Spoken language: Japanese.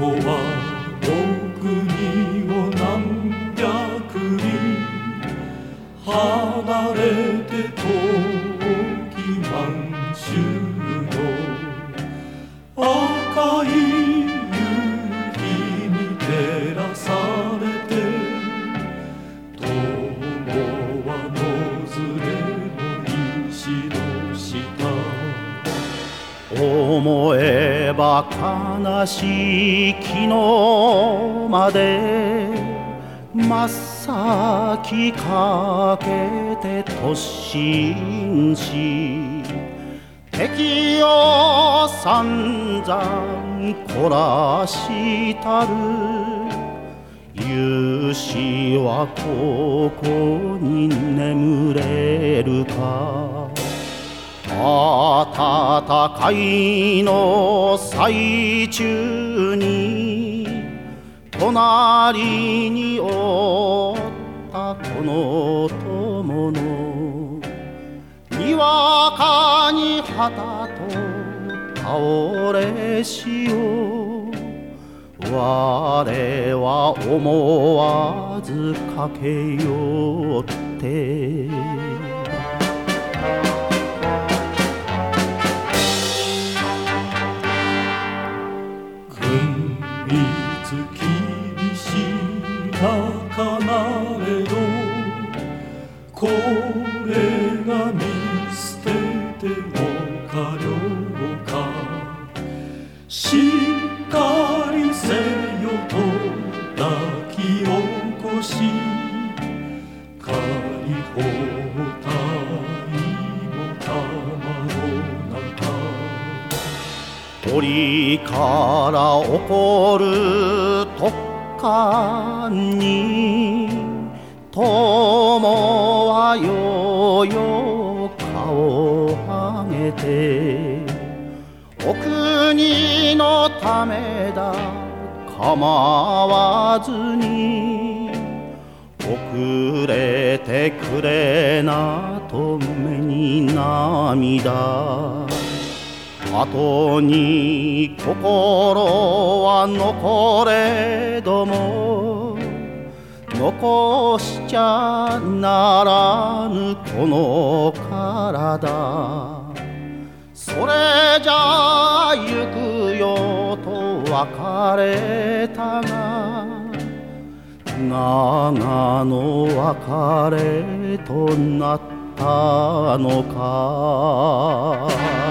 子は僕にを何百里離れて遠き満州。思えば悲しい昨日まで真っ先かけて突進し敵を散々凝らしたる。勇士はここに眠れるか？戦いの最中に隣におったこの友のにわかに旗と倒れしよう。我は思わず駆け寄って高なれどこれが見捨ててもかろうかしっかりせよと抱き起こし仮放帯も玉の中鳥から起こる突貫を上げてお国のためだ構わずに遅れてくれなと目に涙後に心は残れども残しちゃならぬこの体。それじゃ行くよと別れたが長の別れとなったのか。